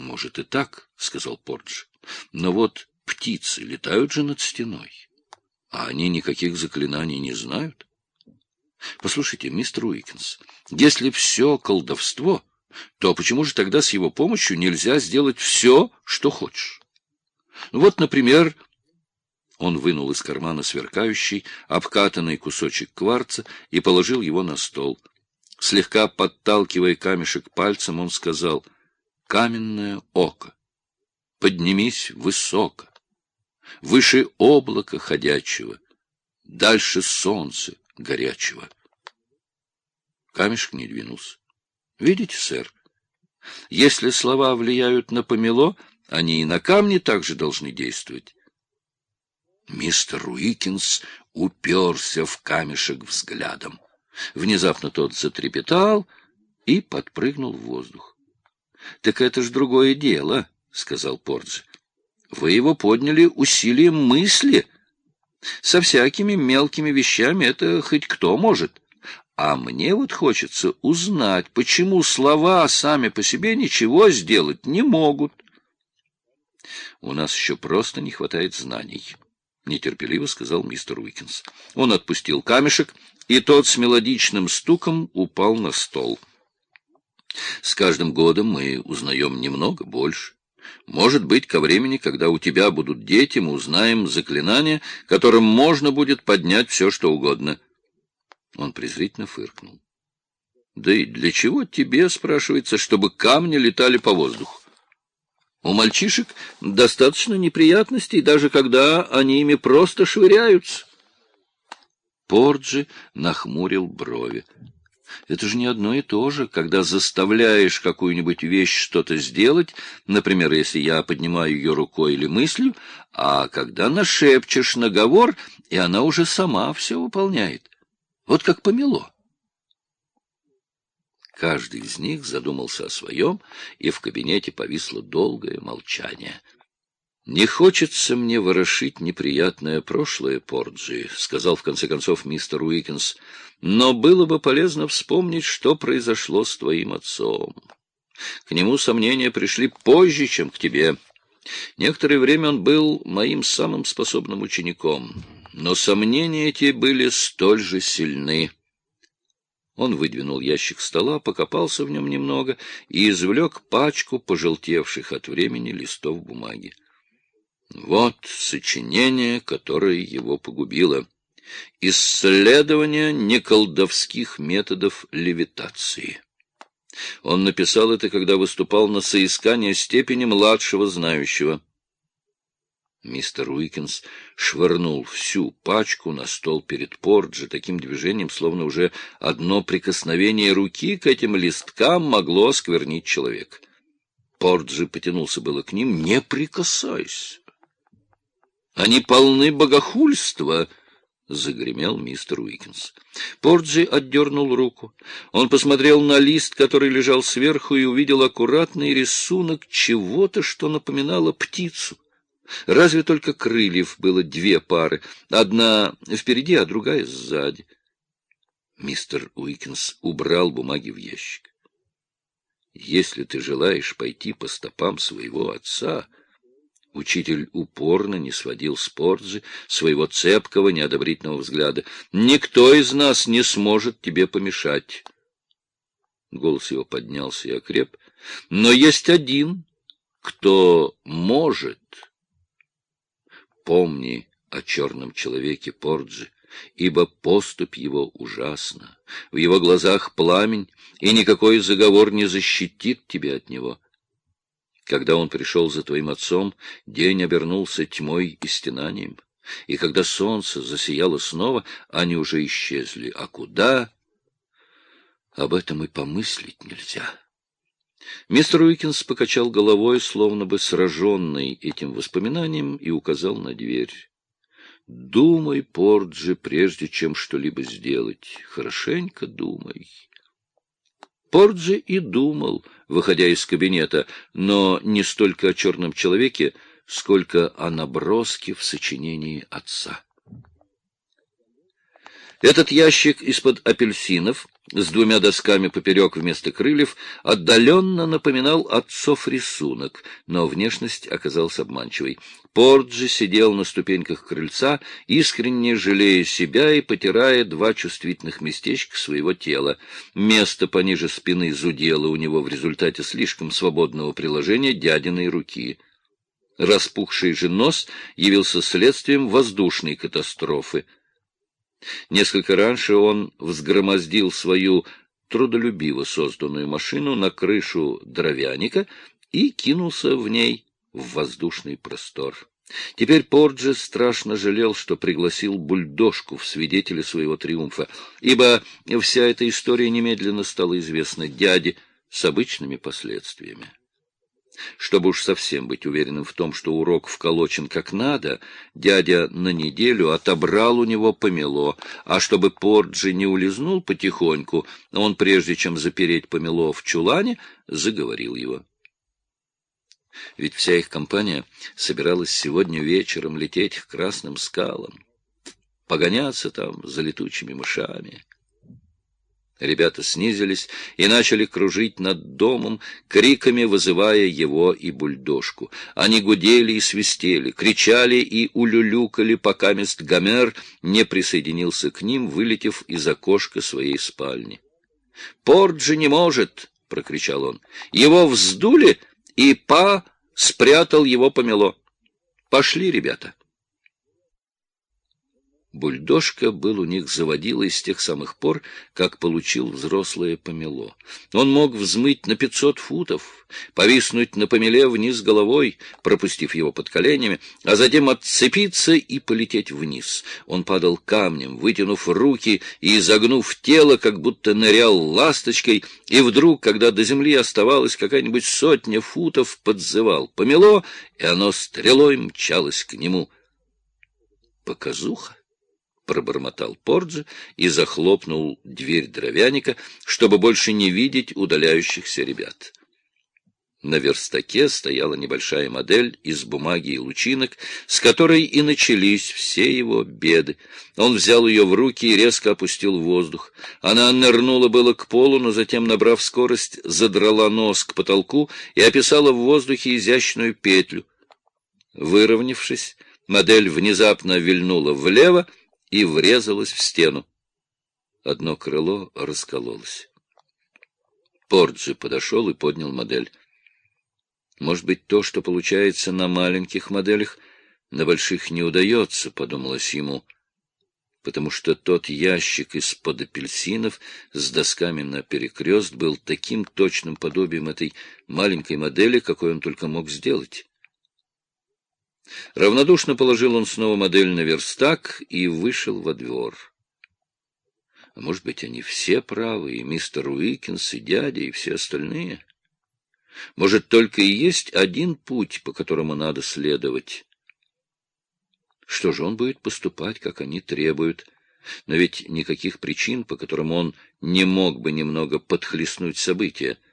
Может и так, — сказал Пордж. Но вот птицы летают же над стеной, а они никаких заклинаний не знают. Послушайте, мистер Уикенс, если все колдовство, то почему же тогда с его помощью нельзя сделать все, что хочешь? Вот, например, он вынул из кармана сверкающий, обкатанный кусочек кварца и положил его на стол. Слегка подталкивая камешек пальцем, он сказал «Каменное око, поднимись высоко, выше облака ходячего, дальше солнца горячего». Камешек не двинулся. «Видите, сэр, если слова влияют на помело, они и на камни также должны действовать». Мистер Уикинс уперся в камешек взглядом. Внезапно тот затрепетал и подпрыгнул в воздух. — Так это ж другое дело, — сказал Пордзи. — Вы его подняли усилием мысли. Со всякими мелкими вещами это хоть кто может. А мне вот хочется узнать, почему слова сами по себе ничего сделать не могут. У нас еще просто не хватает знаний. — нетерпеливо сказал мистер Уикинс. Он отпустил камешек, и тот с мелодичным стуком упал на стол. «С каждым годом мы узнаем немного больше. Может быть, ко времени, когда у тебя будут дети, мы узнаем заклинание, которым можно будет поднять все, что угодно». Он презрительно фыркнул. «Да и для чего тебе, спрашивается, чтобы камни летали по воздуху? У мальчишек достаточно неприятностей, даже когда они ими просто швыряются. Порджи нахмурил брови. Это же не одно и то же, когда заставляешь какую-нибудь вещь что-то сделать, например, если я поднимаю ее рукой или мыслью, а когда нашепчешь наговор, и она уже сама все выполняет. Вот как помело. Каждый из них задумался о своем, и в кабинете повисло долгое молчание. «Не хочется мне ворошить неприятное прошлое, Порджи», — сказал в конце концов мистер Уикенс, «но было бы полезно вспомнить, что произошло с твоим отцом. К нему сомнения пришли позже, чем к тебе. Некоторое время он был моим самым способным учеником, но сомнения эти были столь же сильны». Он выдвинул ящик стола, покопался в нем немного и извлек пачку пожелтевших от времени листов бумаги. Вот сочинение, которое его погубило. Исследование неколдовских методов левитации. Он написал это, когда выступал на соискание степени младшего знающего. Мистер Уикенс швырнул всю пачку на стол перед Порджи таким движением, словно уже одно прикосновение руки к этим листкам могло осквернить человека. Порджи потянулся было к ним. «Не прикасайся!» «Они полны богохульства!» — загремел мистер Уикенс. Порджи отдернул руку. Он посмотрел на лист, который лежал сверху, и увидел аккуратный рисунок чего-то, что напоминало птицу. Разве только крыльев было две пары, одна впереди, а другая сзади. Мистер Уикенс убрал бумаги в ящик. «Если ты желаешь пойти по стопам своего отца...» Учитель упорно не сводил с Порджи своего цепкого, неодобрительного взгляда. «Никто из нас не сможет тебе помешать». Голос его поднялся и окреп. «Но есть один, кто может...» Помни о черном человеке Порджи, ибо поступь его ужасна. В его глазах пламень, и никакой заговор не защитит тебя от него. Когда он пришел за твоим отцом, день обернулся тьмой и стенанием. И когда солнце засияло снова, они уже исчезли. А куда? Об этом и помыслить нельзя. Мистер Уикинс покачал головой, словно бы сраженный этим воспоминанием, и указал на дверь. «Думай, Порджи, прежде чем что-либо сделать. Хорошенько думай». Порджи и думал, выходя из кабинета, но не столько о черном человеке, сколько о наброске в сочинении отца. Этот ящик из-под апельсинов с двумя досками поперек вместо крыльев отдаленно напоминал отцов рисунок, но внешность оказалась обманчивой. Порджи сидел на ступеньках крыльца, искренне жалея себя и потирая два чувствительных местечка своего тела. Место пониже спины зудело у него в результате слишком свободного приложения дядиной руки. Распухший же нос явился следствием воздушной катастрофы. Несколько раньше он взгромоздил свою трудолюбиво созданную машину на крышу дровяника и кинулся в ней в воздушный простор. Теперь Порджи страшно жалел, что пригласил бульдожку в свидетели своего триумфа, ибо вся эта история немедленно стала известна дяде с обычными последствиями. Чтобы уж совсем быть уверенным в том, что урок вколочен как надо, дядя на неделю отобрал у него помело, а чтобы Порджи не улизнул потихоньку, он, прежде чем запереть помело в чулане, заговорил его. Ведь вся их компания собиралась сегодня вечером лететь к красным скалам, погоняться там за летучими мышами. Ребята снизились и начали кружить над домом, криками вызывая его и бульдожку. Они гудели и свистели, кричали и улюлюкали, пока мест Гомер не присоединился к ним, вылетев из окошка своей спальни. «Порджи не может!» — прокричал он. «Его вздули, и Па спрятал его помело. Пошли, ребята!» Бульдожка был у них заводилой с тех самых пор, как получил взрослое помело. Он мог взмыть на пятьсот футов, повиснуть на помеле вниз головой, пропустив его под коленями, а затем отцепиться и полететь вниз. Он падал камнем, вытянув руки и изогнув тело, как будто нырял ласточкой, и вдруг, когда до земли оставалось какая-нибудь сотня футов, подзывал помело, и оно стрелой мчалось к нему. Показуха пробормотал Порджи и захлопнул дверь дровяника, чтобы больше не видеть удаляющихся ребят. На верстаке стояла небольшая модель из бумаги и лучинок, с которой и начались все его беды. Он взял ее в руки и резко опустил в воздух. Она нырнула было к полу, но затем, набрав скорость, задрала нос к потолку и описала в воздухе изящную петлю. Выровнявшись, модель внезапно вильнула влево, и врезалась в стену. Одно крыло раскололось. Порджи подошел и поднял модель. Может быть, то, что получается на маленьких моделях, на больших не удается, подумалось ему, потому что тот ящик из-под апельсинов с досками на перекрест был таким точным подобием этой маленькой модели, какой он только мог сделать. Равнодушно положил он снова модель на верстак и вышел во двор. А может быть, они все правы, и мистер Уикинс, и дядя, и все остальные? Может, только и есть один путь, по которому надо следовать. Что же он будет поступать, как они требуют? Но ведь никаких причин, по которым он не мог бы немного подхлестнуть события —